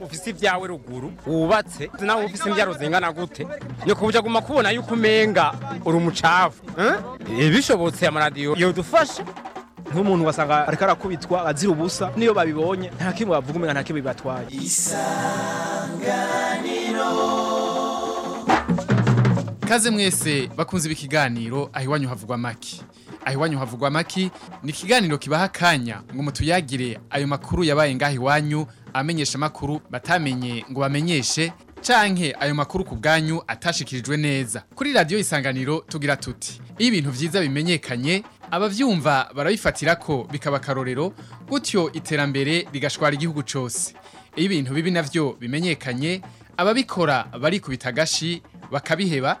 ufise ibyawe ruguru wubatse. Nawe ufise imbyaro zingana gute? Ni kubuja guma kubona yuko umenga uri umucafu eh? bishobotse amaradiyo yodufasha. Nk'umuntu wasanga ariko arakubitwa azira ubusa niyo babibonye nta kimwe bavuga umenga nta kimwe bibatwaye. Kaze mwese bakunze ibi kiganiro aho iwanyu havugwa maki. Aho iwanyu havugwa maki ni ikiganiro kibaha akanya ngo mutuyagire ayo makuru yabaye ngaho iwanyu amenyesha makuru batamenye ngo bamenyeshe canke ayo makuru ku bwanyu atashikirijwe neza. Kuri radio isanganiro tugira tuti iyo ibintu vyiza bimenyekanye abavyumva barabifatira ko bikaba karorero gutyo iterambere rigashwara igihugu cose. Iyo ibintu bibi navyo bimenyekanye ababikora barikubita agashi bakabiheba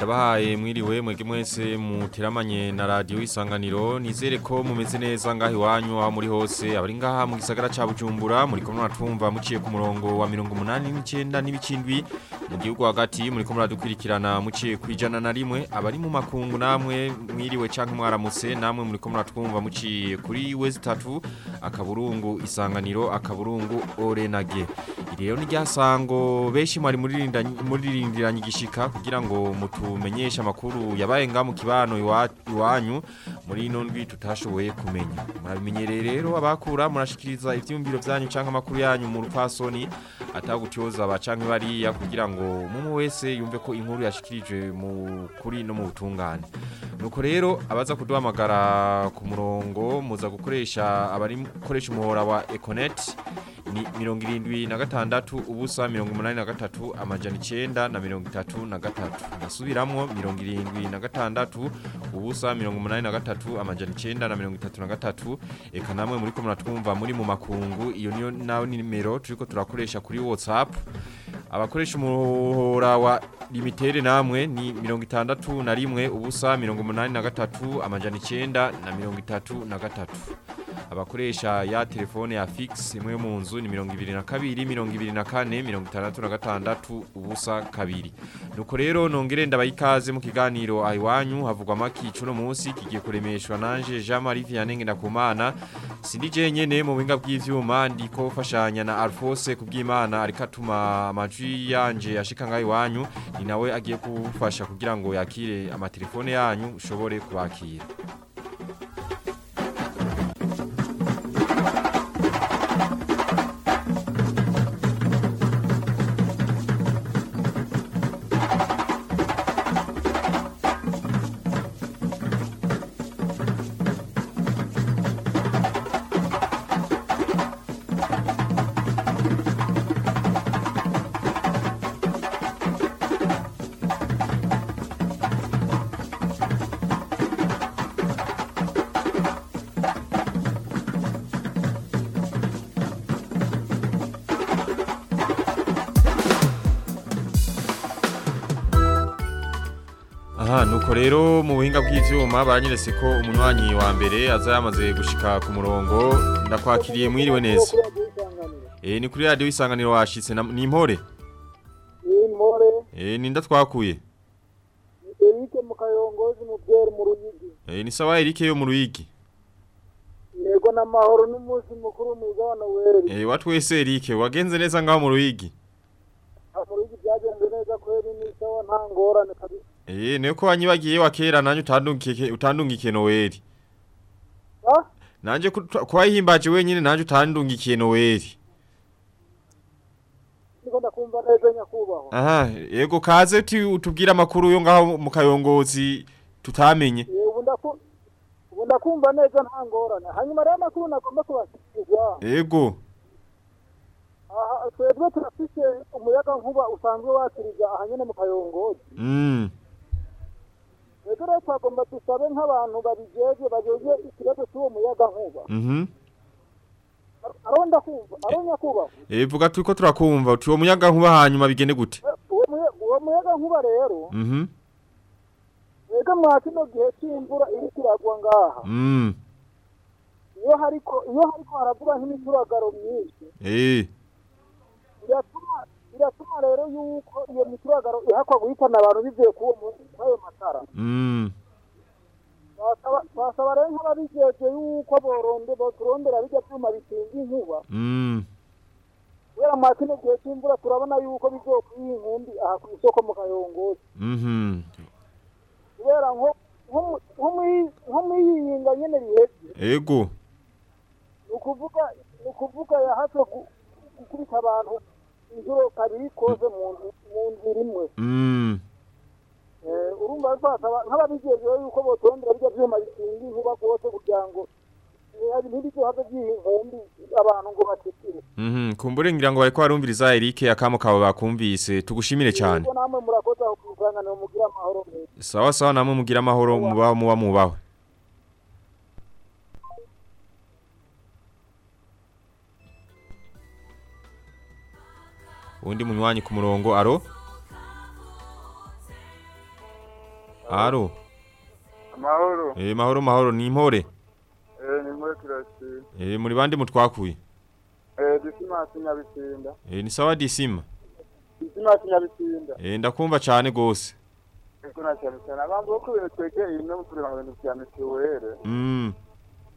Ndabahaye mwiriwe mwege mwese muteramanye na radio isanganiro. Nizere ko mumeze neza ngaho iwanyu aho muri hose. Abari ngaha mu gisagara ca Bujumbura muri ko muratumva muciye ku murongo wa 89 n'ibikindwi mu gihugu hagati muri ko muradukwirikirana muciye kwijana na rimwe. Abari mu makungu namwe mwiriwe canke mwaramutse namwe muri ko muratwumva muciye kuri West 3 akaburungu isanganiro akaburungu orenage. Rero ni ryasango benshi mwari muri rindiranye igishika kugira ngo mutu tumenyesha makuru yabaye nga mu kibano iwanyu muri ino ndwi tutashoboye kumenya. Murabimenyereye rero abakura murashikiriza ivyumviro vyanyu canke amakuru yanyu mu rupasoni atagutyoza abacanke bariya kugira ngo mumu wese yumve ko inkuru yashikirijwe mu kuri no mu butungane. Nuko rero abaza kuduhamagara ku murongo muza gukoresha abari gukoresha umuhora wa Econet. Ni mirongo irindwi na gatandatu ubusa mirongo umunani na gatatu amajana icenda na mirongo itatu na gatatu. Ndasubiramwo mirongo irindwi na gatandatu ubusa mirongo umunani na gatatu amajana icenda na mirongo itatu na gatatu. Eka namwe muri ko muratwumva muri mu makungu iyo niyo nawe nimero turiko turakoresha kuri WhatsApp. Abakoresha umuhora wa limitere namwe ni mirongo itandatu na rimwe ubusa mirongo umunani na gatatu amajana icenda na mirongo itatu na gatatu. Abakoresha ya telefone ya fix imwe mu nzu ni mirongo ibiri na kabiri mirongo ibiri na kane mirongo itandatu na gatandatu ubusa kabiri. Nuko rero nongere ndabaha ikaze mu kiganiro ahiwanyu havugwa amaki cuno munsi kigiye kuremeshwa nanje Jean Marie Vianney Ngendakumana. Sindi je nyene mu buhinga bw'ivyuma ndiko fashanya na Alphonse kubw'Imana ariko atuma amajwi yanje ashika ngaho iwanyu. Ni nawe agiye kufasha kugira ngo yakire amatelefone yanyu ushobore kubakira. Nuko rero mu buhinga bw'ivyuma baranyeretse ko umunywanyi wa mbere aza yamaze gushika ku murongo ndakwakiriye mwiriwe neza. Eh ni kuri radio isanganiro washitse ni impore. Impore. Eh ni ndatwakuye. Eric mu mu byere mu ruyigi. Eh ni sawa Eric yo mu ruyigi. Yego namahoro n'umunsi mukuru mwiza wa Noel. Eh watwese Eric wagenze neza ngaho mu ruyigi. Mu ruyigi byagenze neza kweri ni sawa nta ngorane kabisa. Eh neko wanyibagiye wa kera nanyu utandungike utandungikiye Noel. Ha? Nanje kwahimbaje wenyine nanje utandungikiye Noel. Niko ndakumva neza nyakubahwa. Aha yego kaze uti utubwira amakuru yo ngaho mu kayongozi tutamenye. Ubu ndaku ubu ndakumva neza nta ngorane. Hanyuma rero amakuru nagomba kubashikiriza. Yego. Aha twebwe turafise umuyaga nkuba usanzwe wakiriza ahanyene mu kayongozi. Mm. Ego rero twagomba dusabe nk'abantu babijejwe bajeje ikibazo cy'uwo muyaga nkuba. Mhm. aro ndakumva aro nyakubahwa Eh vuga turiko turakumva uwo muyaga nkuba hanyuma bigende gute? Uwo muya- uwo muyaga nkuba rero Mhm. mwebwe mwa kino gihe cy'imvura iri kiragwa ngaha. Mm. Iyo hariko iyo hariko haravuga nk'imituragaro myinshi. Eh. Biratuma biratuma rero yuko iyo mituragaro ihakwa guhitana abantu bivuye kuri ayo matara. Mm. Basaba rero nk'ababijejwe yuko boronde boturondera bijya byuma bikinga inkuba. Mm. Kubera mwa kino gihe cy'imvura turabona yuko bizokwiha inkumbi aha ku isoko mu kayongozi. Mhm kubera nko mu- nko muri- nko muri iyi yinga nyene riheze Ego. Ni ukuvuga yahatse gu- gukubita abantu inshuro kabiri kose mu nzira imwe Mm. Eh, urumva basaba nk'ababijejwe yuko boturondera bijya byuma bikinga inkuba rwose kugira ngo eh, Mhm kumbure ngira ngo bariko barumviriza Eric akamo kawe bakumvise tugushimire cyane. Namwe murakoze aho kusanganira mugira amahoro Sawa sawa namwe mugira amahoro mubaho muba mubaho. Undi munywanyi ku murongo aro Aro amahoro Eh mahoro mahoro ni impore eh ni muri kirasi. Eh muri bande mutwakuye? Eh disimasi nyabisinda Eh ni sawa disima? Disimasi nyabisinda Eh ndakumva cyane gose eko na cyane cyane. Abantu bako ibintu twegeye ino turi mu bintu bya mituwere. Mm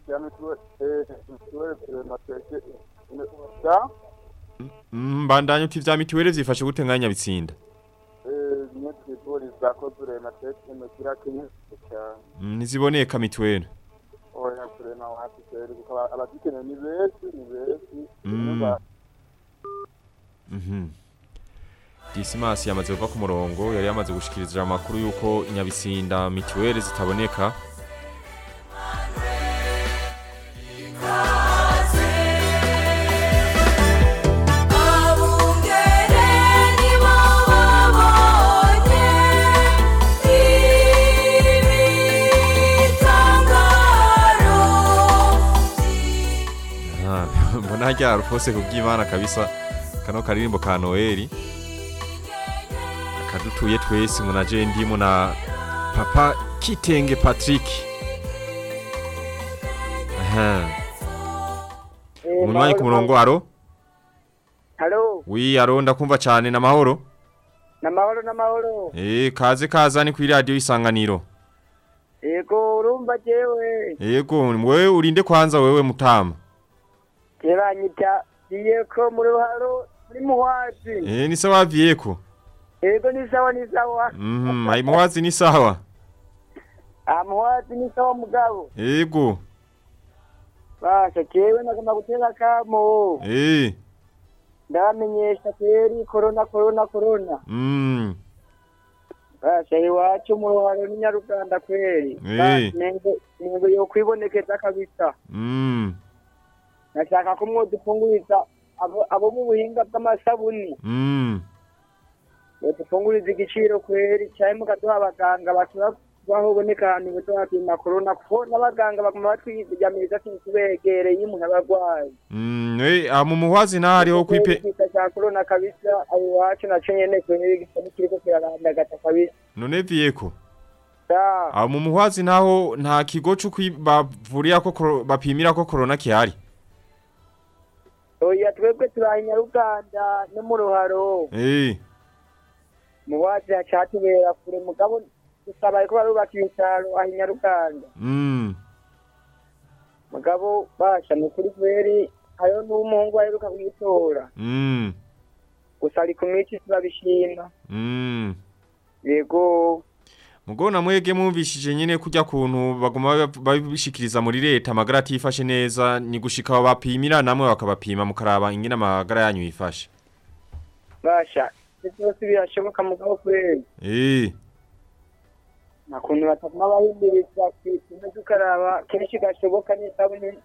bya mituwere eh mituwere turi mateke da mbandanye uti vya mituwele vyifashe gute nganya bitsinda ni twibori zako turi mateke mu kirakini cyane Mm, ntiziboneka benshi Mm. Mhm. Yamaze kuva ku murongo yari yamaze gushikiriza amakuru yuko inyabisinda mituwele zitaboneka mbona hajya rufose kubw'Imana kabisa. Kano karirimbo ka Noeli akadutuye twese ngo naje ndimo na papa Kitenge Patrick. Aha. Umunywanyi ku murongo aro Halo, Wi aro ndakumva cyane. Na mahoro? Namahoro namahoro. Eh kaze kaza ni kuri radio isanganiro Yego urumva jewe, Yego wewe urinde kwanza wewe mutama. Teranyita yeko muri haro muri muwazi. Eh ni sawa vieko Yego ni sawa ni sawa. Mhm ai muwazi ni sawa Ah muwazi ni sawa mugabo. Yego Basha jewe nagomba gutera kamo. Eh Ndamenyesha kweri corona corona corona. mm Basha iwacu mu ruharo ni Nyaruganda kweri. Eh. Nengo nengo yo kwibonekeza kabisa. mm Nashaka ko mwodupfunguriza abo mu buhinga bw'amasabuni. mm. Dufunguriza igiciro kweri cyane mukaduha abaganga bashobora kubaho boneka ahantu bapima korona kuko n'abaganga baguma batwiyamiriza kintu tubegereye umuntu aba arwaye. Mm, we mu muhwazi na hariho kwipe Ikiza cya korona kabisa aho iwacu na cyo gisa n'ikiriko kirarandagata kabisa. None vieko? Da, aho mu muhwazi naho nta kigo cyo bavurira ko bapimira ko corona kihari? Oya twebwe turaye nyaruganda no mu ruharo. Mu wazi hacatubera kure mugabo dusaba ko barubaka ibitaro aho nyaruganda. Mm mugabo basha ni kuri kweri hariho n'umuhungu aheruka kwitora. Mm gusa ari ku mici turabishima. Mm yego Mugona mwege mwumvishije nyene kujya kuntu baguma bab- babishikiriza muri leta amagara atifashe neza ni gushika bapimira namwe bakabapima mukaraba ingene amagara yanyu yifashe. Basha byose birashoboka mugabo kweri eh. Nta kuntu bataguma bahimiriza kwituma tukaraba kenshi gashoboka n'isabune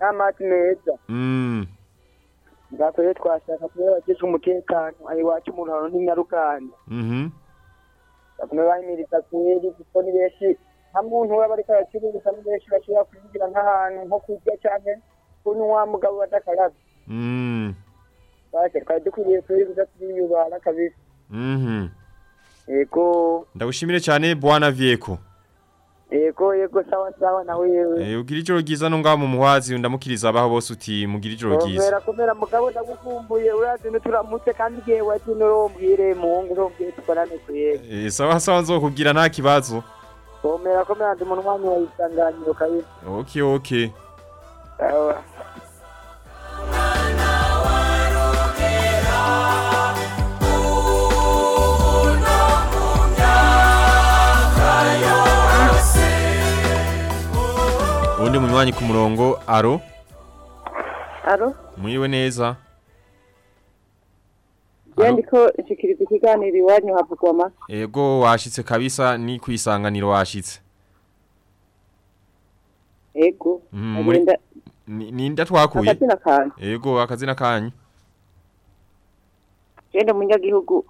n'amazi meza. Mm. Rero twashaka kubera abajejwe umutekano aho iwacu mu ruharo n'inyaruganda mhm. Bagume bahimiriza kweri kuko ni benshi nta muntu waba ariko aracuruza ni benshi bashobora kwinjira nk'ahantu nko kurya canke kunywa mugabo badakaraga Mm. bake twari dukwiriye kuri gusa twiyubara kabisa Mhm. yego Ndagushimire cyane bwana Vieko. Yego yego sawa sawa nawe yewe Eh ugira ijoro ryiza no ngaho mu muhwazi ndamukiriza abaho bose uti mugira ijoro ryiza. komera komera mugabo ndagukumbuye urazi turamutse kandi igihe wati nurombwire muhungu urombwire tukorane kuyega Eh sawa sawa nzokubwira nta kibazo. komera komera ndi muntu wanyu wayisanganiro kabisa Okay okay. sawa Undi munywanyi ku murongo aro aro mwiwe neza. je ndiko nshikiriza ikiganiro iwanyu havugwa amata Ego washitse kabisa ni kwisanganiro washitse. ego Mm, muri- agenda Ni ninda twakuye. akazina kanyu Ego akazina kanyu. je ndi umunyagihugu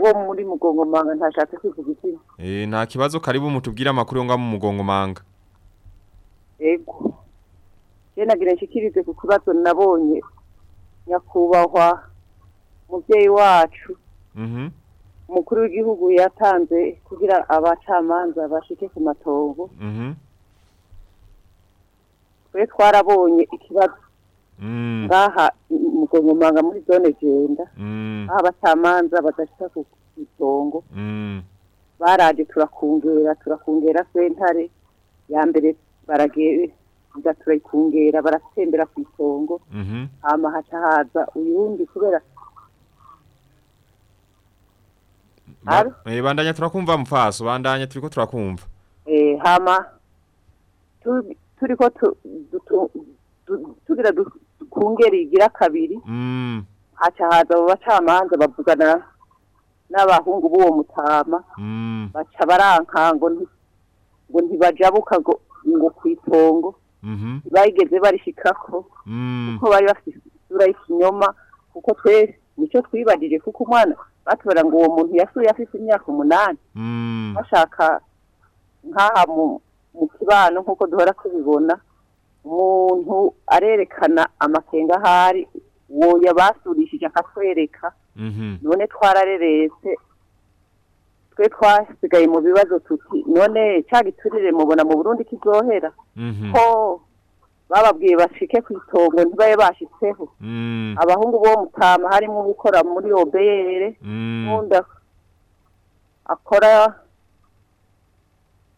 wo muri mugongomanga ntashatse kwivuga izina Eh nta kibazo karibu mutubwire amakuru yo ngaho mu mugongo manga. Ego je nagira nshikirize ku kibazo nabonye nyakubahwa muvyeyi wacu Mhm. umukuru w'igihugu yatanze kugira abacamanza bashike ku matongo Mhm. twe twarabonye ikibazo Mm. ngaha mugongomanga muri zone jenda Mm. aho abacamanza badashika ku itongo Mm. baraje turakungera turakungera sentare ya mbere baragenda turayikungera baratembera ku itongo Mhm. hama haca haza uyundi kubera? Eh bandanya turakumva mfaso bandanya turiko turakumva. eh, hama tu- turiko tu- dutu- du- tugira dukungera igira kabiri Mm. haca haza abo bacamanza bavugana n'abahungu b'uwo mutama Mm. baca baranka ngo ntibajabuka ngo ngo kw'itongo Mhm. bayigeze barishikako Mm. kuko bari bafite isura y'ikinyoma kuko twe ni cyo twibagije kuko umwana batubara ngo uwo muntu yasuye afite imyaka umunani Mm. bashaka nk'aha mu mu kibano nk'uko duhora tubibona umuntu arerekana amakenga ahari uwo yabasurishije akatwereka Mhm. none twarareretse twe twasigaye mu bibazo tuti none cya giturire mubona mu burundi kizohera Mhm. ko bababwiye bashike ku itongo ntibabe bashitseho Mm. abahungu bo mutama harimo gukora muri obere Mm. n'undi akora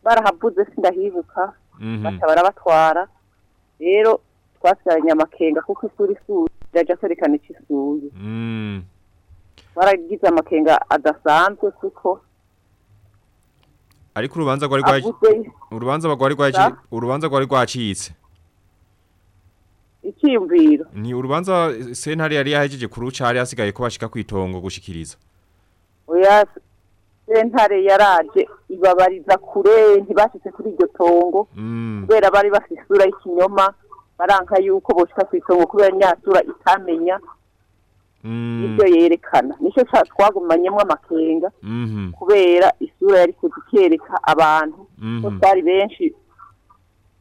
barahavuze sindahibuka Mhm. baca barabatwara rero twasigaranye amakenga kuko isura isuye iraja kwerekana ico isuye Mm. baragize amakenga adasanzwe kuko Ariko urubanza rwari avuze urubanza rwari Sa? urubanza rwari rwacitse. icyiyumviro Ni urubanza sentare yari yahejeje kuruca hari hasigaye ko bashika kwitongo gushikiriza. oya sentare yaraje ibabariza kure ntibashitse kuri iryo tongo Mm. kubera bari bafite isura y'ikinyoma baranka yuko boshika ku itongo kubera nyasura itamenya Mm. ibyo yerekana ni cyo twagumanyemo amakenga Mhm. kubera isura yari kuza ikereka abantu ko Mhm. twari benshi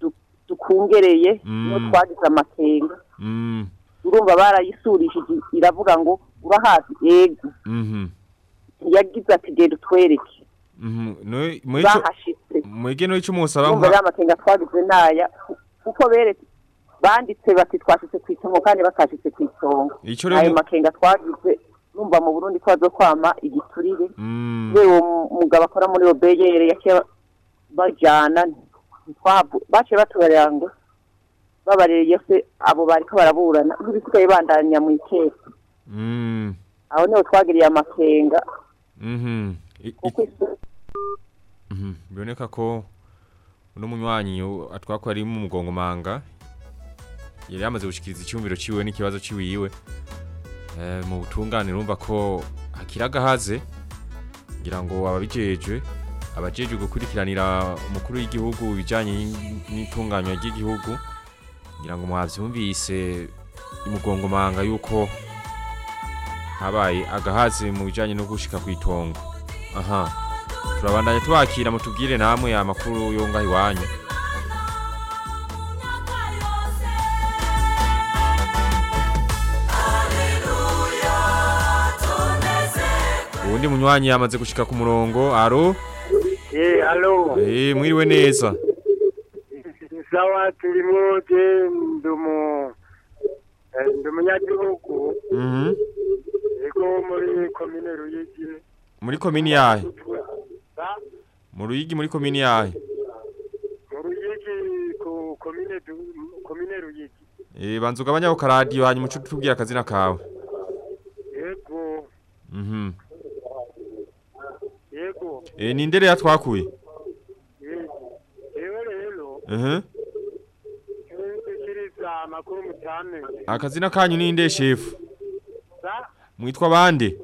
du- dukungereye Mm. niyo twagize amakenga urumva barayisurishije iravuga ngo urahazi yego yagize ati genda utwereke Mhm. No mwecho bahashitse mwege no ico musaba urumva nka rero amakenga twagize naya kuko beretse banditse bati twashitse ku itongo kandi batashitse ku rero ayo makenga twagize numva mu burundi ko bazokwama igiturire Mm. kubera uwo mugabo akora muri obeyere yaciye ntitwahavu- baciye batubarira ngo babaririye se abo bariko baraburana nk'ibisigaye bandanya mu ikesi Mm. aho ni ho twagiriye amakenga Mhm. Mhm. Biboneka ko uno munywanyi atwako ari mu mugongo manga yari yamaze gushikiriza icyumviro ciwe n'ikibazo ciwiwe eh mu butungane urumva ko hakiragahaze ngira ngo ababijejwe abajejwe gukurikiranira umukuru w'igihugu ibijyanye n'itunganywa ry'igihugu ngira ngo mwavyumvise imugongomanga yuko habaye agahaze mu bijanye no gushika kwitongo aha. Turabandanya tubakira mutubwire namwe amakuru ngaho iwanyu uwundi munywanyi yamaze gushika ku murongo. Aro Eh, alo. eh mwiriwe neza. Sawa turimo je ndumu eh, ndumunyagihugu mhm. Ego muri komine Ruyigi. muri komini yahe? Mu ruyigi muri komini yahe? Mu Ruyigi ku komine komine Ruyigi. eh banza ugabanya ku radio hanyuma ucu tubwira akazina kawe. Ego mhm. ego. Eh ni ndere yatwakuye Eh, akazina kanyu ni nde chef Sa mwitwa bande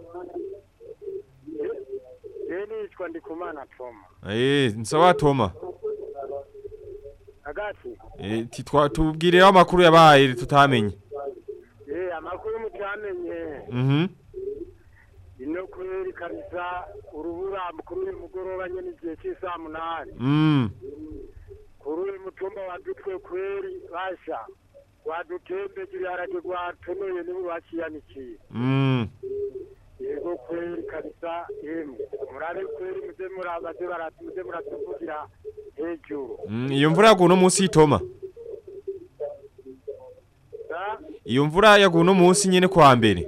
nitwa Ndikumana Toma. eh nsawa toma Agati. eh titwa tubwire amakuru yabaye tutamenye Eh amakuru mutamenye. mhm ino kweri kabisa urubura kuri uyu mugoroba nyene igihe cy'isaha munani mm. Kuri uyu mutumba wadutwe kweri basha wadutembeje ibiharage rwatonoye nibo bakiyanikiye mm. Yego kweri kabisa yemwe. Murabe kweri muze murabaze muze muratuvugira hejuru. Mm, iyo mvura yaguye uno munsi itoma sa? Iyo mvura yaguye uno munsi nyene kwa mbere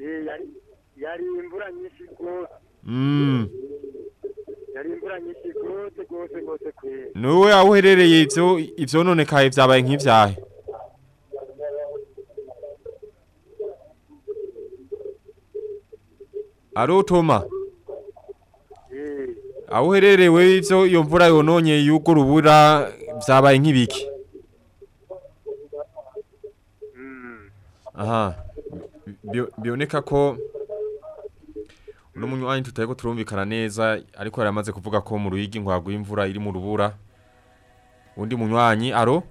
eh, yari yari imvura nyinshi rwose mm yari imvura nyinshi rwose rwose rwose kweri Nuwe aho uherereye ivyo ivyononekaye vyabaye nk'ivyahe. Aro Toma. Eh aho uhererewe ivyo iyo mvura yononye yugo rubura vyabaye nk'ibiki? Aha. Bio- bioneka ko uno munywanyi tutariko turumvikana neza ariko yaramaze kuvuga ko mu ruyigi ngo haguye imvura iri mu rubura undi munywanyi aro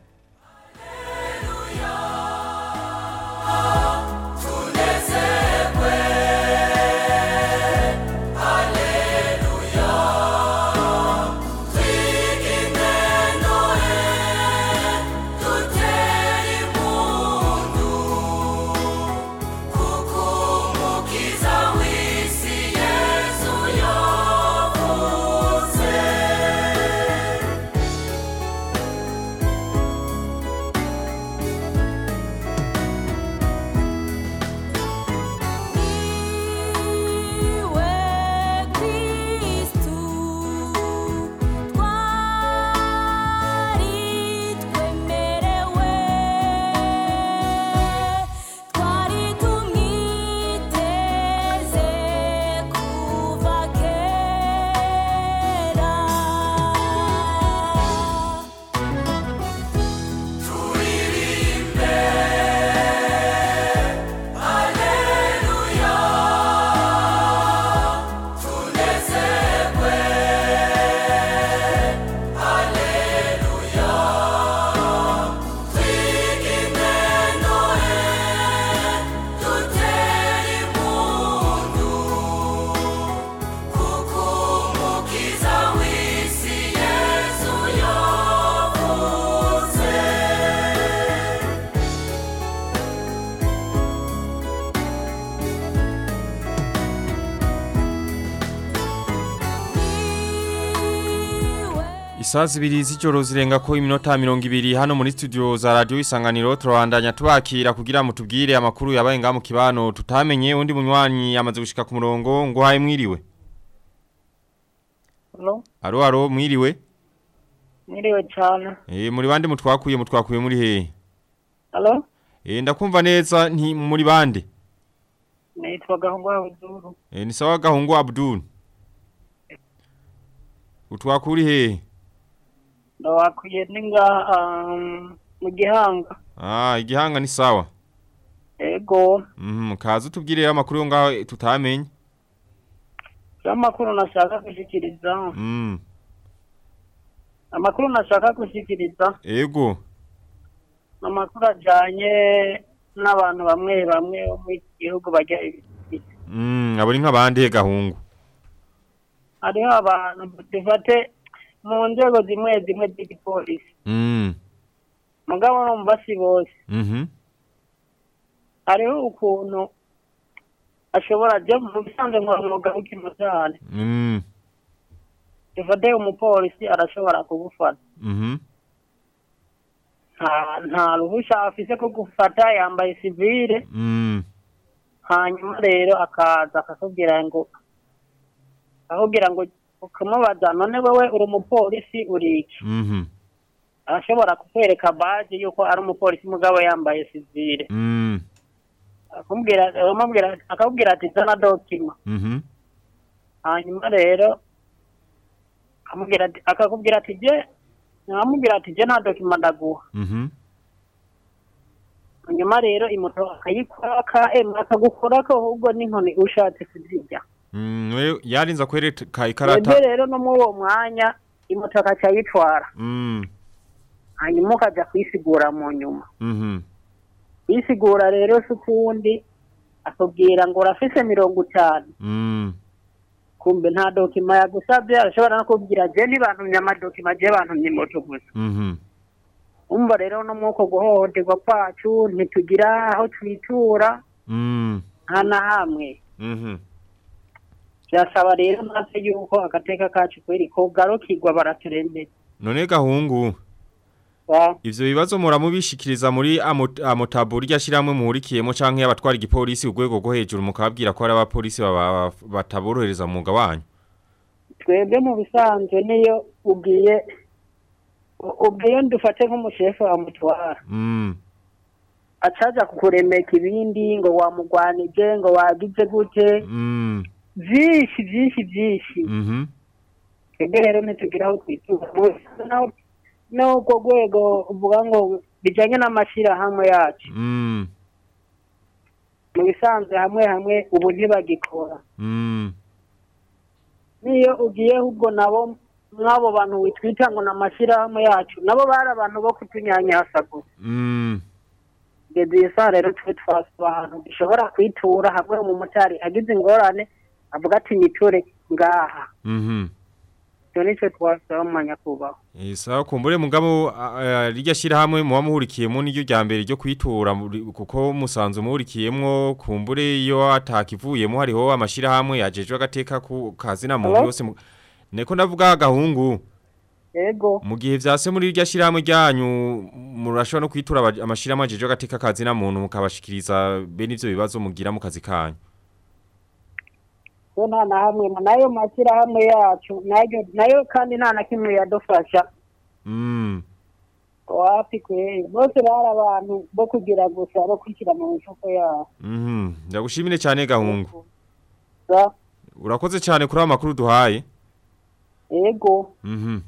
Isaa zibiri z'ijoro zirenga ko iminota mirongo ibiri. Hano muri studio za radio isanganiro turabandanya tubakira kugira mutubwire amakuru yabaye ngaha mu kibano. Tutamenye undi munywanyi yamaze gushika ku murongo ngo haye mwiriwe. Hello, aro aro mwiriwe? Mwiriwe cyane. eh muri bande mutwakuye mutwakuye muri hehe Hello, eh ndakumva neza nti muri bande? Nitwa Gahungu Abdul. eh ni sawa gahungu Abdul. Utwakuri hehe Ndawakwiye ninga um, mu gihanga. ah igihanga ni sawa. Ego, mhm kaza utubwire amakuru yo ngaho tutamenye. Amakuru nashaka gushikiriza. mm. Amakuru nashaka gushikiriza ego. Amakuru ajanye n'abantu bamwe bamwe bo mu gihugu bajya ibiti. mm abo ni nk'abande gahungu? Hariho abantu dufate mu nzego zimwe zimwe z'igipolisi. mm Mugabo numva si bose. mhm Hariho ukuntu ashobora je mu bisanzwe nkora umwuga w'ikimotari dufate umupolisi arashobora kugufata Mhm. nta ruhusha afise ko gufata yambaye sivile Mm. hanyuma rero akaza akakubwira ngo akakubwira ngo ukamubaza none wewe uri umupolisi uri iki Mhm. arashobora kukwereka baje yuko ari umupolisi mugabo yambaye sivile Mm. akakubwira akakubwira ati zana dokima Mhm. hanyuma rero akakubwira ati je akamubwira ati je nta dokima ndaguha Mhm. hanyuma rero imoto akayikora ka emu akagukorako ahubwo n'inkoni ushatse kuzirya Mm, we yarinza kwereka ikarata. rero no muri uwo mwanya imoto akaca ayitwara Mm. hanyuma ukaja kwisigura mu nyuma Mhm. kwisigura rero si ukundi akubwira ngo urafise mirongo itanu Mm. kumbe nta dokima yagusabye arashobora no kubwira je ntibantumye amadokima je bantumye imoto gusa Mhm. umva rero no mwuko guhohoterwa kwacu ntitugira aho twitura Mm. nta na hamwe Birasaba rero maze yuko agateka kacu kweri kogarukirwa baraturembera None gahungu. Ivyo bibazo muramubishikiriza muri amo- amotabu rya shiramwe muhurikiyemo canke abatwara igipolisi urwego rwo hejuru mukabwira ko ari abapolisi bataborohereza mu mwuga wanyu. twebwe mu bisanzwe niyo ubwiye ubwiye dufate nk'umushefu amutwara Mm. acaja kukuremeka ibindi ngo wamugwanije ngo wagize gute Vyinshi vyinshi vyinshi Mhm. twebwe rero ntitugira aho twitura Mu n'ubwo rwego uvuga ngo bijanye n'amashirahamwe yacu Mm. mu bisanzwe hamwe hamwe ubu ntibagikora Mm. niyo ugiye ahubwo nabo mw'abo bantu witwita ngo ni amashyirahamwe yacu nabo bari abantu bo kutunyanyasa gusa Mm. ngeze iyi saha rero tube twasaba ahantu dushobora kwitura hamwe umumotari agize ingorane avuga ati nyiture ngaha. Mhm. icyo ni cyo twasaba mu manyakubahwa Isa kumbure mugabo rirya shirahamwe muba muhurikiyemo niryo rya mbere ryo kwitura kuko musanzwe muhurikiyemwo kumbure iyo atakivuyemo hariho amashirahamwe yajejwe agateka ku kazina muntu yose mu- Neko ndavuga gahungu. Yego. Mu gihe vyase muri rirya shirahamwe ryanyu murashobora no kwitura amashirahamwe ajejwe agateka kazina muntu mukabashikiriza bene ivyo bibazo mugira mu kazi kanyu. So nta na hamwe na yo mashyirahamwe yacu na yo na yo kandi nta na kimwe yadufasha Mm. wapi kweri bose bari abantu bo kugira gusa bo kwishyira mu mifuko yabo Mhm. Ndagushimire cyane gahungu. Urakoze cyane kuri aya makuru duhaye. yego Mhm.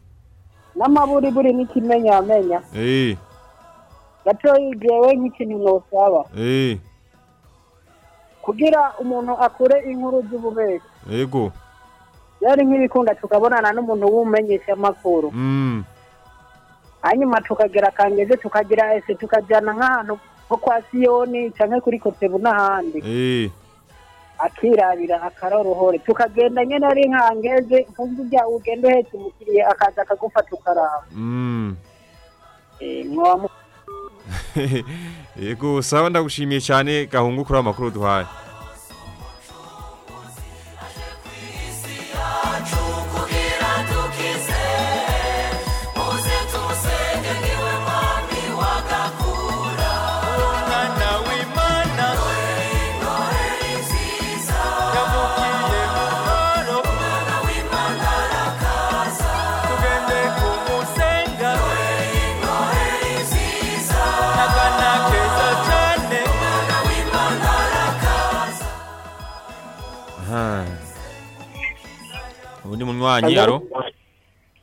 n'amaburiburi n'ikimenyamenya Eh. gatoyi jewe nk'ikintu nosaba Eh. Kugira umuntu akure inkuru z'ububeshyi Ego. yari nk'ibikunda tukabonana n'umuntu w'umumenyesha amakuru Mm. hanyuma tukagera kangeze tukagira ese tukajyana nk'ahantu nko kwa siyoni cyangwa kuri kotebu n'ahandi Eh. akirabira akaroruhore tukagenda nyine ari nkangeze nkumva ujya ugenda uhetse umukiriya akaza akagufata ukaraba Mm. Eh, mwamu Ego sawa ndagushimiye cyane gahungu kuri aya makuru duhaye. Ubundi munywanyi aro?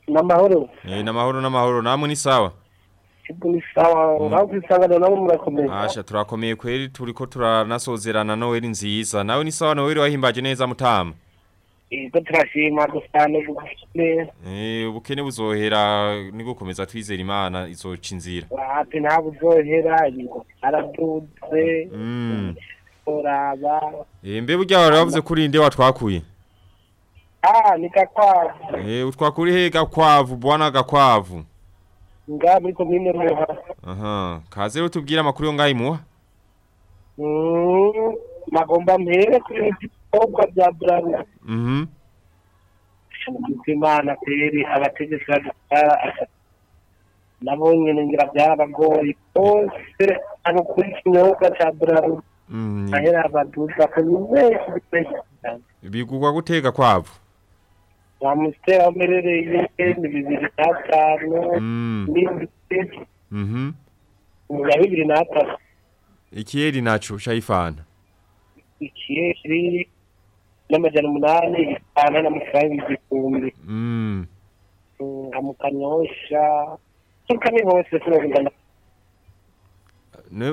n'amahoro Eh namahoro namahoro namwe ni sawa. Ni sawa nawe kwisangana nabo murakomeye Asha turakomeye kweri turiko turanasozerana Noel nziza. Nawe ni sawa Noel wahimbaje neza mutama. ego turashima dusane neza Eh ubukene buzohera nigukomeza twizera Imana izoca inzira. ati nta buzohera araduze Mm. uraba Eh mbe burya wari wavuze kuri inde watwakuye? Ah ni gakwavu Eh utwakuri he gakwavu bwana gakwavu. nga muri komine ruha Aha, kaze rero tubwire amakuru yo ngaho imuha. Mm, magomba mpere kuri ibikorwa bya buraruko Mhm. imana kweri abategetsi badutwara nabo nyine ngira byarabagoye bose hano kuri ikinyobwa cya Mm, ni- ahera abaduza ko ni benshi benshi bigugwa gutega kwavu nta musitera umerereye ni bibiri n'atanu n'indwi na mm. mm-hmm. bibiri n'atanu ikiyeri nacu shayifana ikiyeri n'amajana umunani itanu n'amafaranga igihumbi mm. amukanyosha tukane hose tunagendana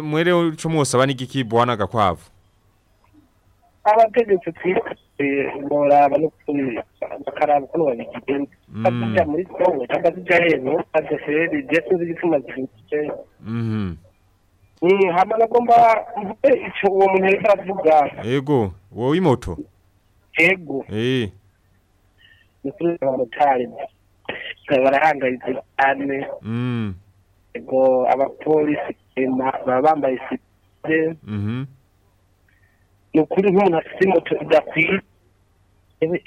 mwere cyo mwosaba n'igikibwana gakwavu? Abategetsi twiteze boraba no kuri bakaraba ukuntu babigenza bazija muri kongo cyangwa zija hejuru adeseri je sinzi igituma zifite Mhm. ni hama nagomba mvuge ico uwo muntu yariko aravuga Ego, wowe imoto. ego Eh. ni kuri abamotari barahangayitse cyane Mm. ego abapolisi ema baba bambaye sivile Mhm. Ni ukuri nk'umuntu afite moto idakwiye yewe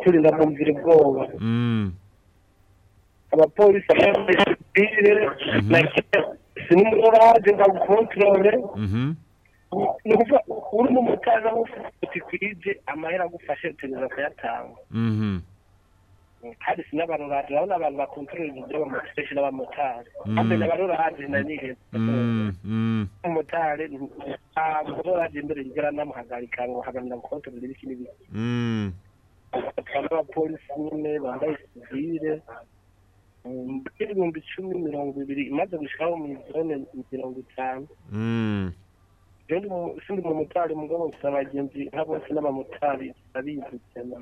kuri ndamwumvira ubwoba Mm. abapolisi bambaye sivile si n'umurage ngo agukontorore Mhm. ni ukuvuga uri umumotari nawe ufite kwije amahera agufashe utegereza kuyatanga Mhm. Kandi si n'abarorage urabona abantu bakontorora ibintu by'abamotari n'abamotari Mm. kandi n'abarorage na niheza Mm. Mm. umumotari amurorage imbere yigera namuhagarika ngo hagamira gukontorora ibiki n'ibiki abapolisi nyine bambaye sivile ibihumbi icumi mirongo ibiri imaze gushikaho mu zone mirongo itanu sindi umumotari mugabo gusa abagenzi nka bose n'abamotari babizi cyane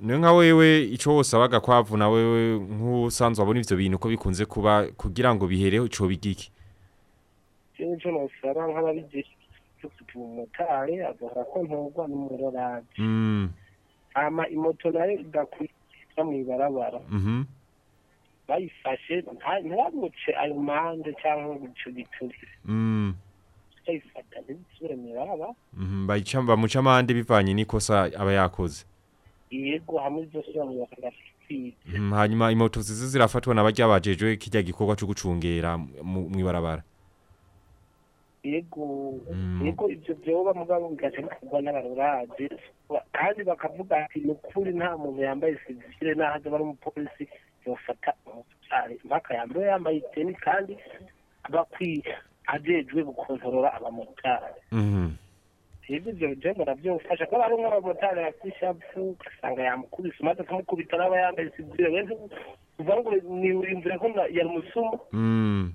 Niyo nka wewe ico wosaba gakwavu na wewe nk'usanzwe abona ivyo bintu ko bikunze kuba kugira ngo bihereho ico bigiki. ikindi cyo nosaba nk'ababigisha dufite umumotari agahora ko ntugwa n'umurorage Mm. hama imoto na yo idakwiza mu ibarabara Mhm. bayifashe ntibamuce ayo mande cyangwa ngo ico giturire Mm. bayifata ntibisubire mu ibarabara Mhm. Bamuca amande bivanye n'ikosa aba yakoze. Yego hamwe byose bamubakira kwiga Mhm. Hanyuma imoto zizi zirafatwa n'abarya bajejwe kirya gikorwa cyo gucungera mu mwibarabara. yego Mm. yego ibyo byoba mugabo bigaca bikorwa n'abarorage kandi bakavuga ati ni ukuri nta muntu yambaye sivile n'ahaza bari umupolisi yofata umutari mpaka yambaye yambaye iteni kandi aba akwiye ajejwe gukontorora abamotari Mhm. Ibyo ibyo byo barabyofasha ko hari nk'abamotari bafite ishapu ugasanga yamukubise umaze kumukubita n'aba yambaye sivile wese uvuga ngo niwiyumvira ko umusumu Mm.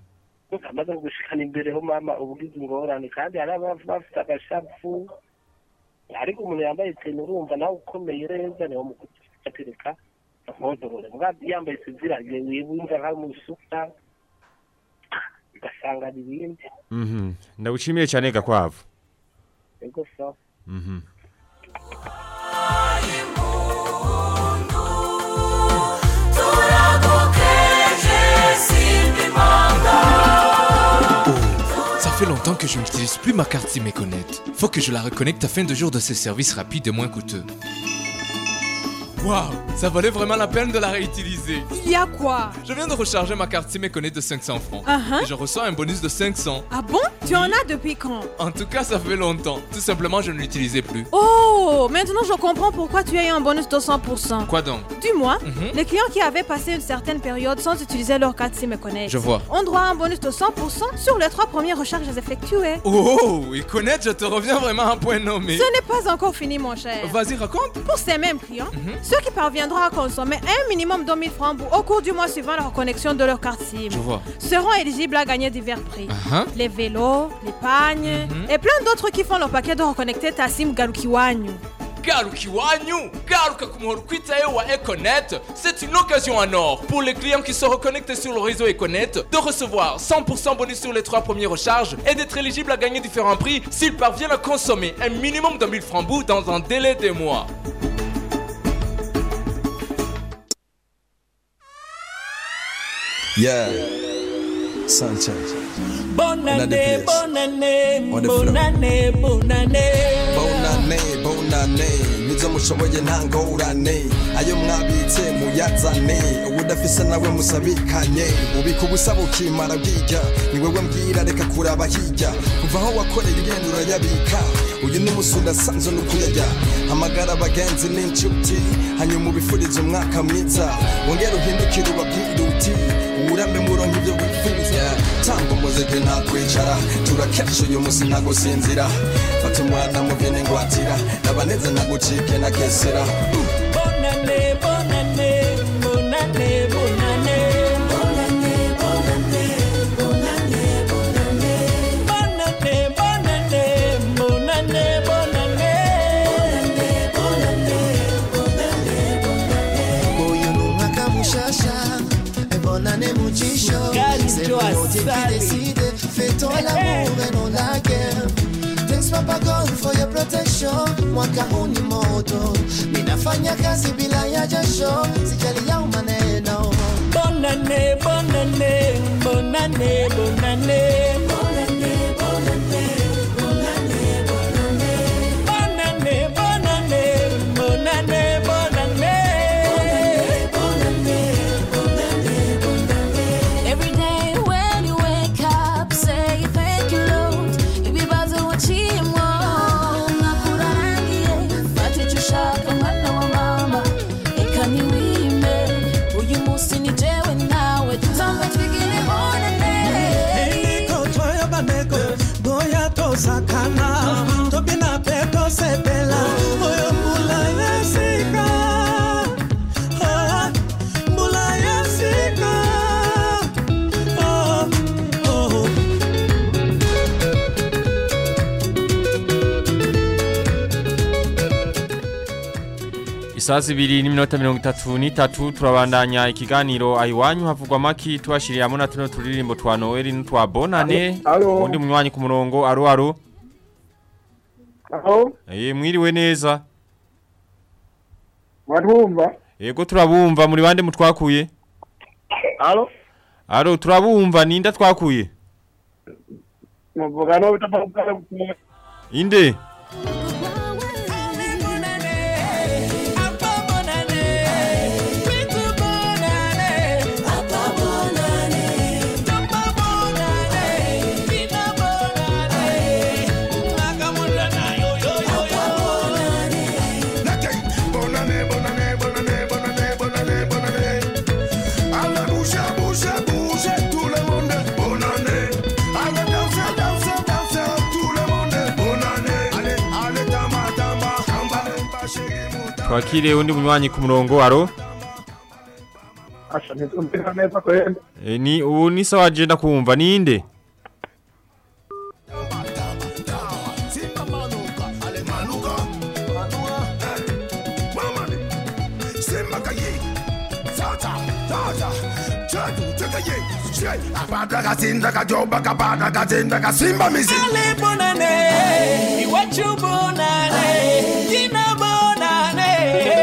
amaze gushikana imbere ho mama ubugize ingorane kandi hari ababa bafite agashapu ariko umuntu yambaye teni urumva nawe ukomeye neza niwo mukutereka nkontorore yambaye sivile agiye wumva nka musuka ugasanga ni ibindi. Ndagushimiye cyane gakwavu. Sawa Mhm. Ça fait longtemps que je n'utilise plus ma carte SIM Econet. Faut que je la reconnecte afin de jour de ces services rapides et moins coûteux. Waouh, ça valait vraiment la peine de la réutiliser. Il y a quoi? Je viens de recharger ma carte SIM Econet de 500 francs. Uh-huh. Et je reçois un bonus de 500. Ah bon? Tu en as depuis quand? En tout cas, ça fait longtemps. Tout simplement, je ne l'utilisais plus. Oh, maintenant je comprends pourquoi tu as eu un bonus de 100%. Quoi donc? Dis-moi, Mhm. les clients qui avaient passé une certaine période sans utiliser leur carte SIM Connect Je vois. ont droit à un bonus de 100% sur les trois premières recharges effectuées. Oh, Econet, je te reviens vraiment à point nommé. Ce n'est pas encore fini, mon cher. Vas-y, raconte. Pour ces mêmes clients, Mhm. Ceux qui parviendront à consommer un minimum de 1000 francs au cours du mois suivant la reconnexion de leur carte SIM seront éligibles à gagner divers prix. Uh-huh. Les vélos, les pagnes Mhm. et plein d'autres qui font leur paquet de reconnecter ta SIM Galukiwanyu. Garuka iwanyu garuka ku muhoro ukwitayeho wa Econet c'est une occasion en or pour les clients qui se reconnectent sur le réseau Econet de recevoir 100% bonus sur les trois premières recharges et d'être éligibles à gagner différents prix s'ils parviennent à consommer un minimum de 1000 francs dans un délai de mois. Yeah. Sunshine. Bonane, bonane, bonane, bonane. Année. bonane nizo mushoboye nta ngorane ayo mwabitse muyazane. Ubudafise nawe musabikanye ubika ubusa bukimara bwija. Ni wewe mbwira reka kuraba hirya kuva aho wakoreye ugenda urayabika uyu ni umusunda asanzwe n'ukuyarya. Hamagara abagenzi n'inshuti hanyuma ubifurize umwaka mwiza. Wongera uhindukire ubabwire uti uwurambe muronka ibyo wifuza. Tamba umuziki nta kwicara turakesha uyu munsi nta gusinzira fata umwana mugene kugira nabaneze nagucike nakesera bonane bonane bonane bonane. C'est qui décide, fais-toi l'amour et non la guerre. God for your protection. Mwaka huu ni moto. Ninafanya kazi bila ya jasho. Sijali ya maneno. Bonne année, bonne année, Isaha zibiri n'iminota mirongo itatu n'itatu turabandanya ikiganiro. Ayiwanyu havugwa maki tubashiriye na tuno turirimbo twa Noel n'utwa Bonane. Undi munywanyi ku murongo. Aro aro eh mwiriwe neza. Mwatwumva yego turabumva muri bande mutwakuye? Aro turabumva ninda twakuye inde? Twakire undi munywanyi ku murongo aro asha ntitumvira neza kwenda e, ni ubu ni sawa je ndakumva ninde Simba manuka, allez, manuka, manuka, eh, mama, Simba kaye, tata, tata, chatu, tekaye, shey, abada kazinda kajoba kabada kazinda kasimba mizi. Ale bonane, iwachu bonane, kina bonane.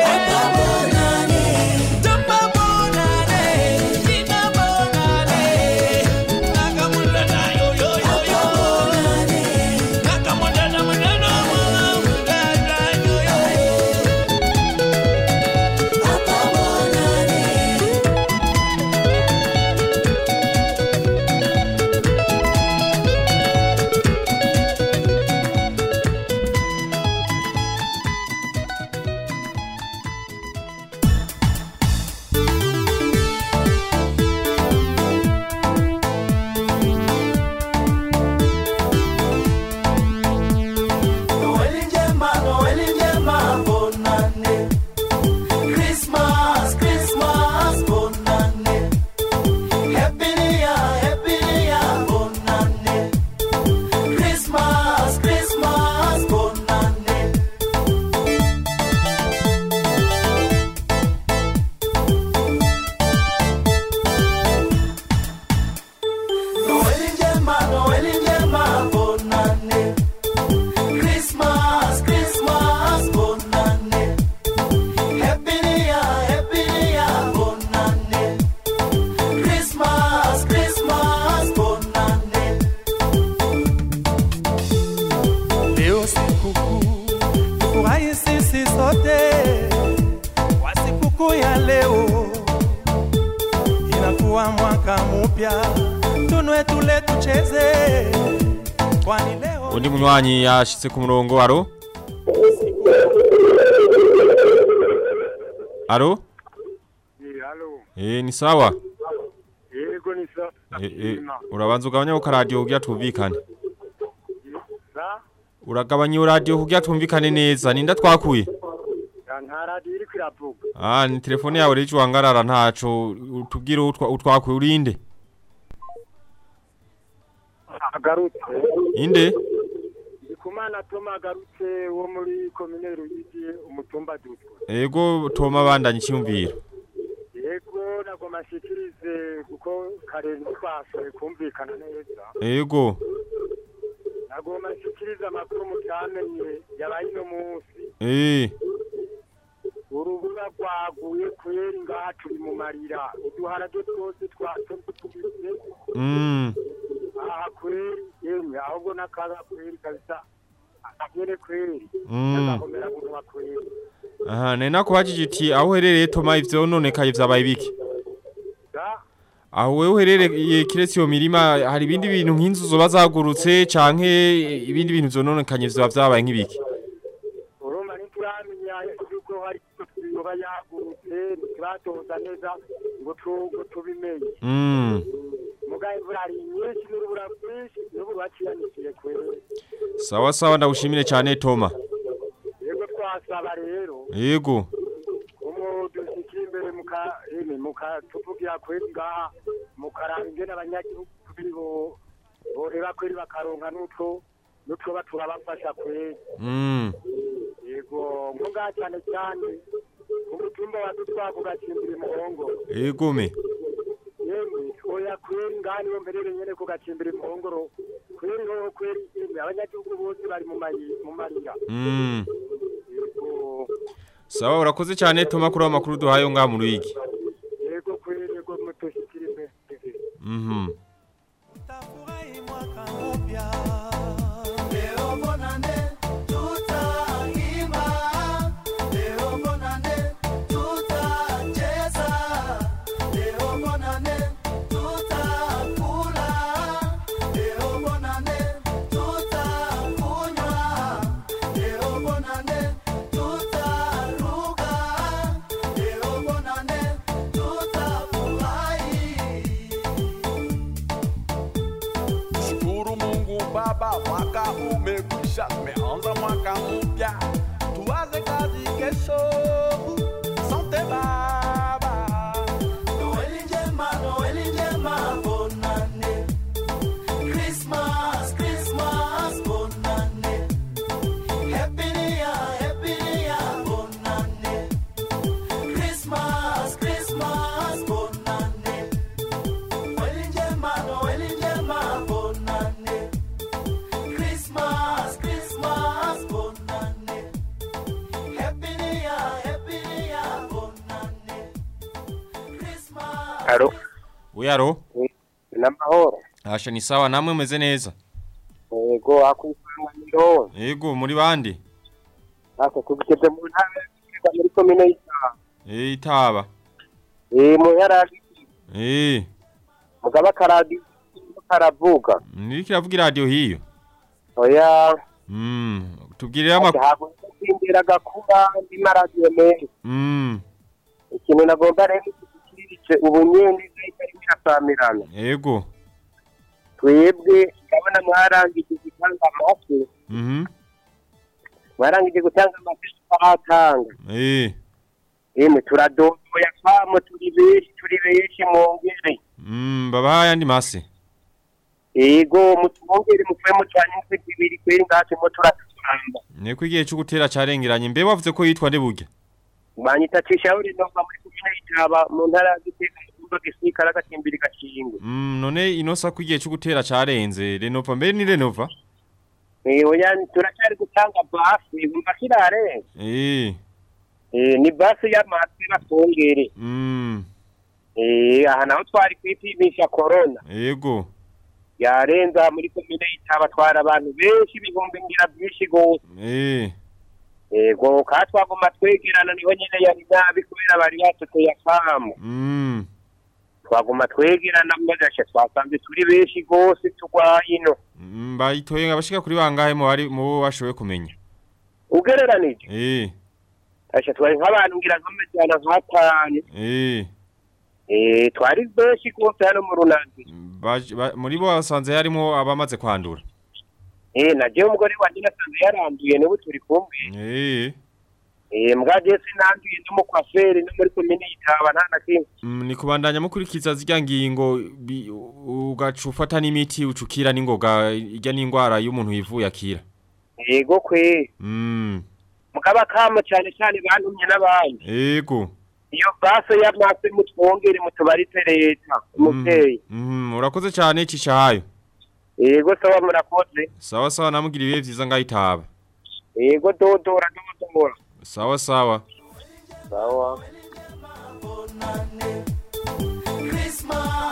Leo ya munywanyi yashitse ku murongo aro Aro Eh ni sawa? Yego ni sawa Eh urabanza ugabanya ko radio kugira twumvikane uragabanya radio kugira twumvikane neza? Ninda twakuye nta radiyo iri kwiravuga Ah ni telefone yawe rero wangarara ntaco utubwire utwa utwakuye urinde agarutse. Inde ndikumana toma agarutse wo muri komine ruyigi umutumba dutwa Ego toma bandanye cyumvira yego nagoma nshikirize kuko kare ntitwashoboye kumvikana neza. Ego nagoma nshikirize amakuru mutamenye yabaye uno munsi. Eh. Urubura rwaguye kweri ngaha turi mu marira uduharage twose twatubise Mm. Aha kweri yemwe ahubwo n'akaga kweri kabisa. Aha nena kubajije uti aho uherereye toma ivyo nonekaye vyabaye biki? Da Aho wewe uherereye kiretse iyo mirima hari ibindi bintu nk'inzu zoba zagurutse canke ibindi bintu zononekanye vyoba vyabaye nk'ibiki? Ngo tu- ngo tubimenye. Mm. Imvura ari nyinshi n'urubura rwinshi n'ubu baciyanishije kweri Sawa sawa ndagushimire cyane Toma yego twasaba rero. Yego umudushyikira imbere mukatuvugira kweri ngaha mukaraba ingene abanyagihugu biri bo boreba kweri bakaronka n'utwo n'utwo baturabafasha kweri. Mm yego nko ngaha cyane cyane umutumba wadutwaka ugacimbira imuhongo Yego me yemwe oya kweri ngaha ni ho mberere nyene ku gacimbira imuhongoro kweri hoho kweri yemwe abanyagihugu bose bari mu marira. Mm yego. Sawa urakoze cyane Toma kuri amakuru duhaye ngaha mu ruyigi yego kweri yego mutushyikira imbere mwaka umekwisha, tumeanza mwaka mpya, Alo, Uyaro namahoro. Asha ni sawa namwe meze neza Yego akwisanganiro. Yego muri bandi. Ako tubigeze mu ntara ya muri komine y'Itaba. Eh itaba Eh mu yaragi. Eh mugaba karadi karavuga. niri kiravuga radio hiyo Oya Mm tubwirira amakuru ntabwo gakura ndi maradio menshi. Mm Ikintu nagomba rero gushyikirije ubu nyene ariko irasamirana. Yego Twebwe ndabona mwarangije gutanga amase. Mhm Mwarangije gutanga amase twaratanga. Eh Yemwe turadodoya kwamo turi benshi turi benshi mwongere. Mm babaye andi mase Ego mutwongere mukwe mucanye mukwe ibiri kweri ngacu mo turatamba. Neko igihe cyo gutera carengeranye mbe wavuze ko yitwa nde burya Banyita cishauri nova muri kumina itaba mu ntara ya Gitega kumba gisikara gatimbiri gashingo. Mm none inosa ko igihe cyo gutera carenze Renova mbe ni Renova Eh oya turacyari gutanga basi umva kirare. Eh Eh ni basi ya matwi batongere. Mm Eh aha naho twari kwipimisha corona. Yego Yarenza muri komine itaba twara abantu benshi ibihumbi ngira byinshi gose. Eh yego ka twaguma twegerana niho nyene yari nabi kubera bari yatuteye akamu Mm. twaguma twegerana mwagashe twasanze turi benshi gose turwaye ino Mm, Bayitoye abashika kuri bangahe mu bari mu bo washoboye kumenya. ugereranije Eh. asha twari nk'abantu ngira nk'amajana nk'atanu Eh. eh twari benshi gose hano mu ba- muri bo basanze harimo abamaze kwandura. Eh na je umugore wanje nasanze yaranduye n'ubu turi kumwe Eh. eh mbwaje sinanduye n'umukwaferi no muri komine yitaba nta na kimwe Mm, ni kubandanya mukurikiza zirya ngingo ugacufata n'imiti ucukira n'ingoga ijya n'indwara y'umuntu yivuye akira. yego kwe Mm. mukaba kamo cyane cyane bantumye n'abandi yego iyo base y'amase mutwongere mutubari leta umuvyeyi mm urakoze cyane cishahayo. Yego sawa murakoze Sawa sawa namugira ibihe vyiza ngahitaba. yego dodora dodora Sawa sawa. sawa Christmas, Christmas,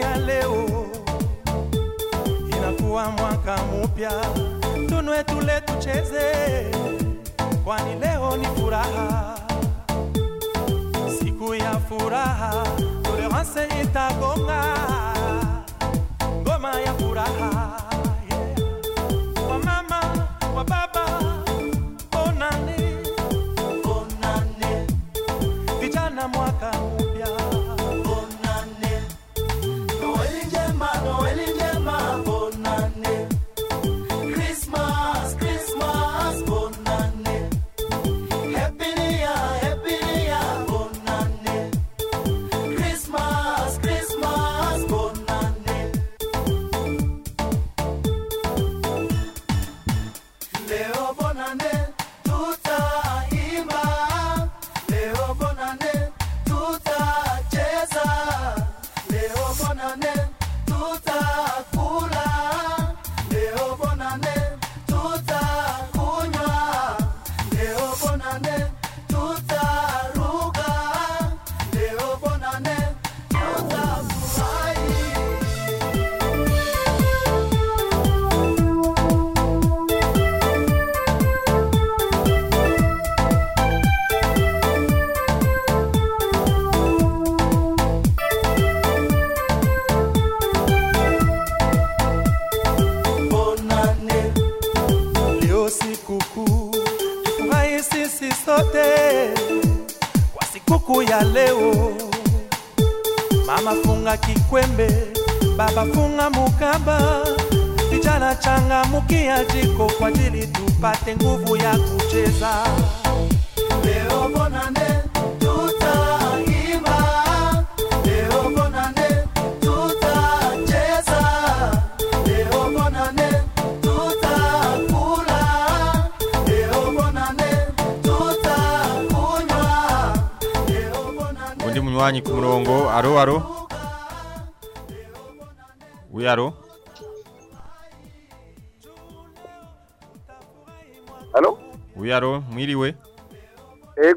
ya leo, inakuwa mwaka mpya, tunwe tule tucheze, kwani leo ni furaha, siku ya furaha, tolerance itagonga. Ngoma ya furaha yeah. Wa mama, wa baba,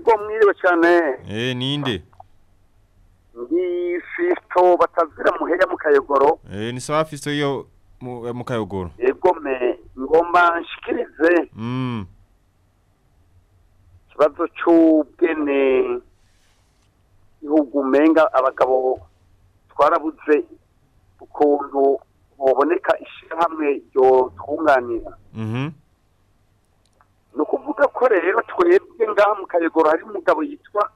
Ego mwiriwe cyane. Eh ninde? Ndi Fisto batazira muheya mu kayogoro. Eh ni sawa fisto yo mu eh, mu kayogoro. Ego me ngomba nshikirize Mm. ikibazo cy'ubwene ihugu menga abagabo twarabuze ukuntu boboneka ishyirahamwe ryo twunganira Ukuvuga ko rero twebwe ngaha mu kayogoro hari umugabo yitwa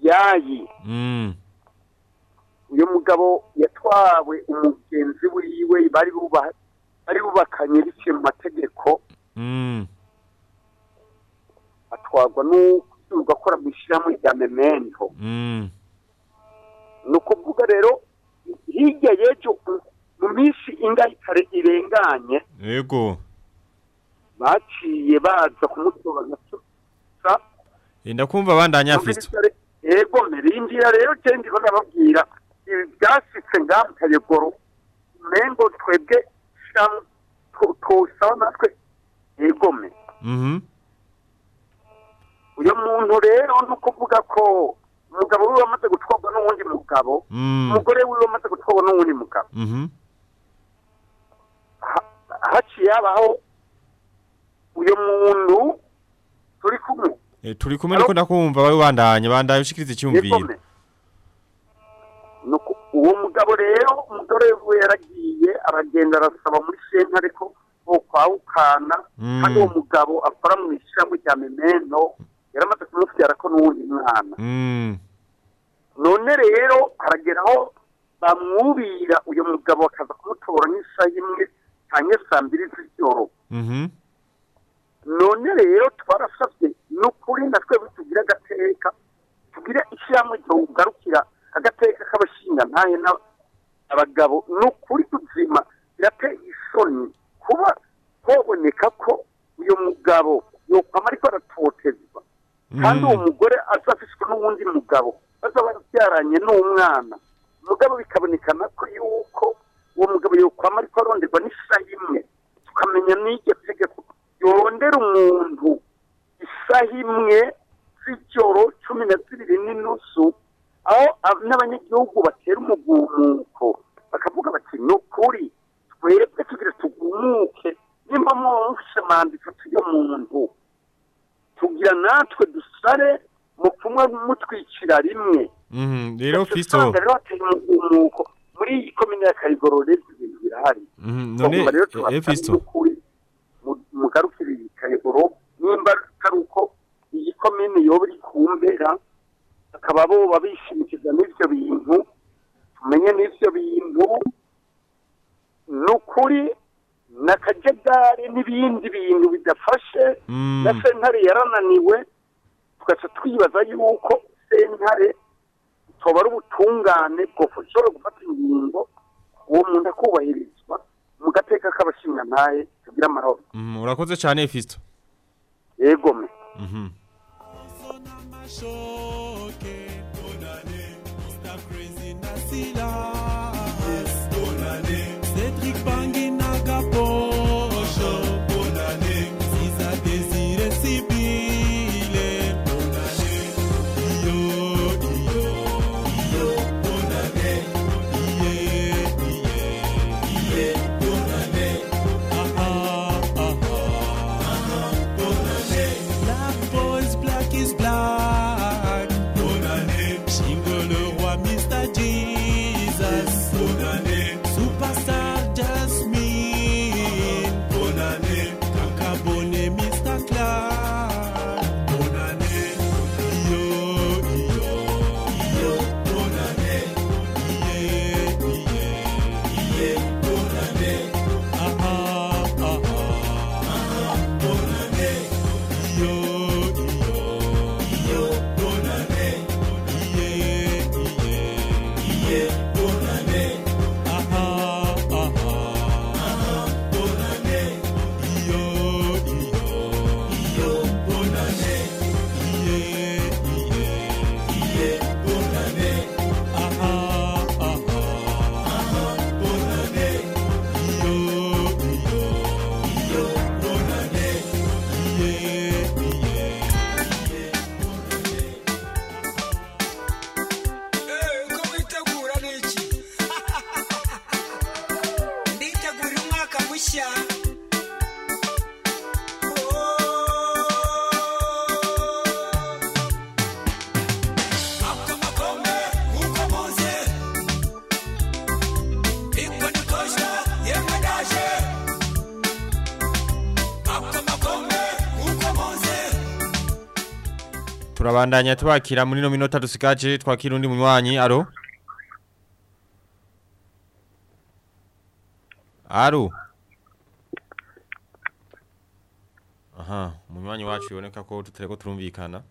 yayi Mm. uyu mugabo yatwawe umugenzi wiwe bari buba- bari bubakanye biciye mu mategeko Mm. atwarwa n'uko akora mu ishyirahamwe rya memento Mm. ni ukuvuga rero hirya y'ejo mu minsi ingahe kare irenganye Ego. Baciye baza kumutora gatusa Enda kumva bandanya fisto. ego merindira rero je ndiko ndababwira ngaha mu kayogoro mengo twebwe twosaba natwe yegome Mhm. uyu muntu rero ni ukuvuga ko umugabo wiwe amaze gutwarwa n'uwundi mugabo Mm. umugore wiwe amaze gutwarwa n'uwundi mugabo Mhm. haciye habaho uyu muntu turi kumwe. Eh, turi kumwe niko ndakumva wawe bandanye bandanye ushikiriza icyumviro. Nuko uwo mugabo rero umugore we yaragiye aragenda arasaba muri sentare ko bokwawukana. Mm. kandi uwo mugabo akora mu ishyirahamwe rya memeno yaramaze kumubyara ko n'uwundi mwana. Mm. none rero harageraho bamwubira uyu mugabo bakaza kumutora nk'isaha imwe cyangwa saa mbiri z'ijoro Mhm. none rero twarasabye ni ukuri na twebwe tugire agateka tugire ishyirahamwe ryogarukira agateka k'abashinga ntaye abagabo. Ni ukuri tuzima birateye isoni kuba hoboneka ko uyu mugabo yokwama ariko aratotezwa. Kandi uwo mugore aza afishwe n'uwundi mugabo baza barabyaranye n'umwana. Mugabo bikabonekana ko yuko uwo mugabo yokwama ariko aronderwa n'isaha imwe. Tukamenya n'iryo tegeko yorondera umuntu isaha imwe z'ijoro cumi na zibiri n'inusu aho ab- n'abanyagihugu batera umugumuko bakavuga bati ni ukuri twebwe tugira tugumuke nimba mwumvise mandiko tuyo muntu tugira natwe dusare mu kumwe mutwicira rimwe Mhm. Rero usanga rero hateye umugumuko muri iyi komine ya Kayigorore ibintu birahari. None rero mu- mugarukire iyi Kayigoro nimba atari uko komine yoba iri kumbera bakaba boba bishimikiza n'ivyo bintu tumenye n'ivyo bintu ni ukuri n'akajagari n'ibindi bintu bidafashe Mm. na sentare yarananiwe tugaca twibaza yuko sentare toba ari ubutungane bwoshobora gufata ingingo uwo muntu akubahirizwa mu gateka k'abashingantahe tugira amahoro Mhm. Urakoze cyane Fisto. choqué. Bonne année, Mr. Crazy Nassila. Yes, bonne année. Cédric Bangui Nagapo. Turabandanya twakira muri no minota dusigaje twakira undi munywanyi aro Aro Aha umunywanyi wacu yoneka ko tutareko turumvikana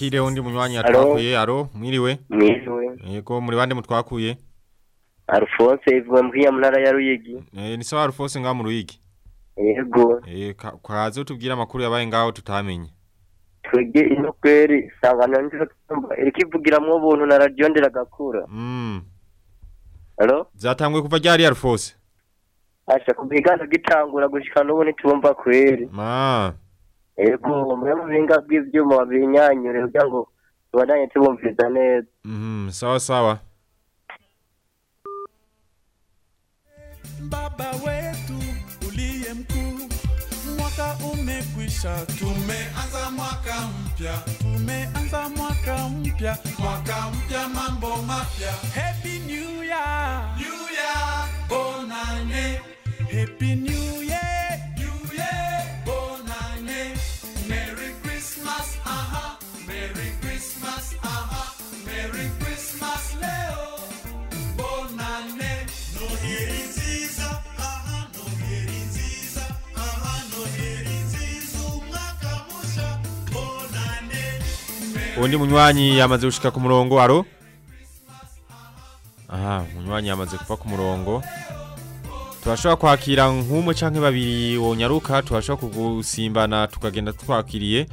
Twakire undi munywanyi Alo. atwakuye aro mwiriwe Mwiriwe. Yego muri bande mutwakuye Alphonse ivuga mwiya munara ya Ruyigi. Eh ni sawa Alphonse nga mu ruyigi Yego. Eh kwaze utubwira amakuru yabaye ngaho tutamenye Twege ino kweri sangana nzira tumba ikivugiramwo ubuntu na radio ndiragakura. Mm Hello Zatangwe kuva ryari Alphonse Asha kubigana gitangura gushika n'ubu nitubumva kweri. Ma Yego mwe mu binga bw'ivyuma babinyanyure kugira ngo tubandanye tubumviza neza. Mhm sawa sawa baba wetu uliye mkuu mwaka umekwisha Tumeanza mwaka mpya, tumeanza mwaka mpya mwaka mpya, mambo mapya. happy new year New Year, bonane, happy new year Undi munywanyi yamaze gushika ku murongo aro Aha munywanyi yamaze kuva ku murongo. Turashobora kwakira nk'umwe canke babiri wonyaruka turashobora kugusimbana tukagenda twakiriye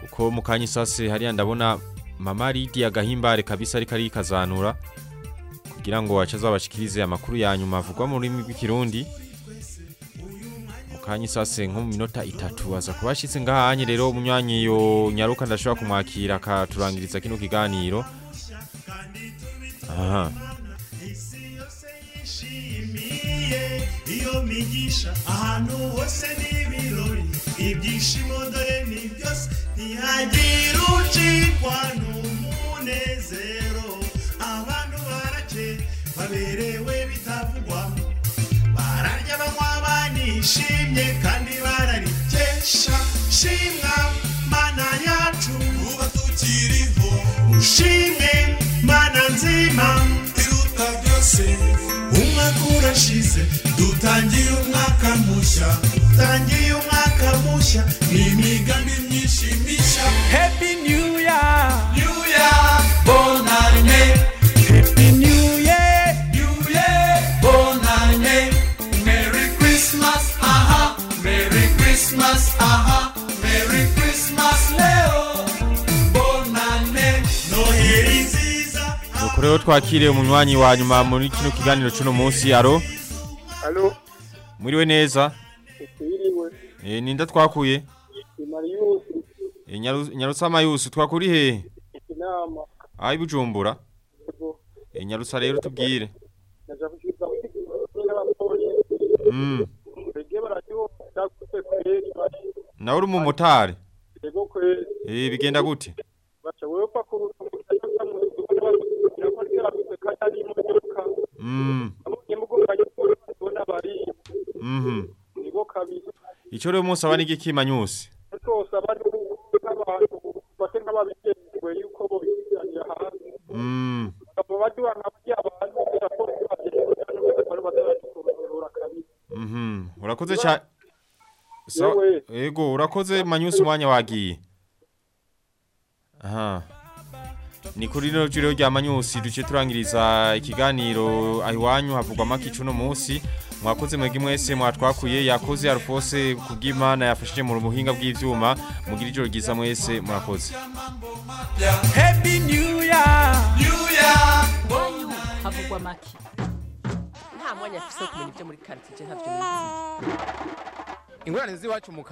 kuko mu kanya isase hariya ndabona mama Lydia Gahimbare kabisa ariko ari kazanura kugira ngo acaze abashikirize amakuru ya nyuma avugwa mu rurimi rw'ikirundi. Kanya isase nko mu minota itatu aza kuba ashitse ngahanye rero umunywanyi yo nyaruka ndashobora kumwakira akaturangiriza kino kiganiro. Aha. Iyo migisha ahantu hose n'ibirori ibyishimo dore ni byose ntihagira ucikwa n'umunezero. Abantu barake baberewe bitavugwa banywa banishimye kandi bararikesha. Shimwa mana yacu. Uba tukiriho. Ushimwe mana nzima. Iruta byose umwaka urashize. Dutangiye umwaka mushya. Dutangiye umwaka mushya. N'imigambi myinshi mishya happy nuko rero twakiriye umunywanyi wa nyuma muri kino kiganiro cuno munsi aro Alo, mwiriwe neza? Twiriwe. eh ninda twakuye? Eh, Nyaru- Nyarusama yusu twakuri he? Inama. ayi bujumbura. Yego. eh Nyarusa rero tubwire. N'abapolisi. mm. Nawe uri umumotari eh bigenda gute Bacha wewe pa kuruta mutaka mu nzu bari bakora kanyari imodoka. mm Amwe mugonganye kubona bari. Nibo kabiri. ico rero munsi abani gikima nyusi Twose abari n'abantu bake nk'ababigenzwe yuko bo biganira hanze. mm Abo baduha nk'abya abantu bakora bari urakoze cha Sawa Yewe. ego urakoze manyusi umwanya wagiye aha ni kuri rino jiro rya manyusi duce turangiriza ikiganiro ahiwanyu havugwa maki cuno munsi mwakoze mwege mwese mwatwakuye yakoze Alphonse kubw'Imana yafashije mu buhinga bw'ivyuma. Mugira ijoro ryiza mwese murakoze happy new year! New year! Havugwa make nta mwanya afise wo kumenya ibyo muri quartier ntavyo nizi ingorane z'iwacu mu